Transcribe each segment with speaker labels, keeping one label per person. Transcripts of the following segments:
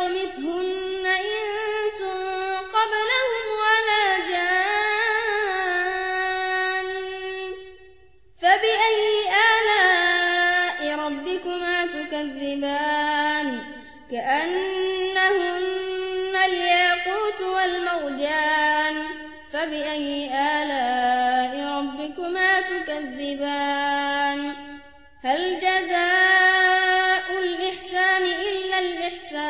Speaker 1: يطمثهن إنس قبلهم ولا جان. فبأي آلاء ربكما تكذبان؟ كأنهن الياقوت والمرجان. فبأي آلاء ربكما تكذبان؟ هل جزاء الإحسان إلا الإحسان؟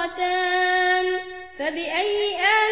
Speaker 1: نضاختان فبأي آلاء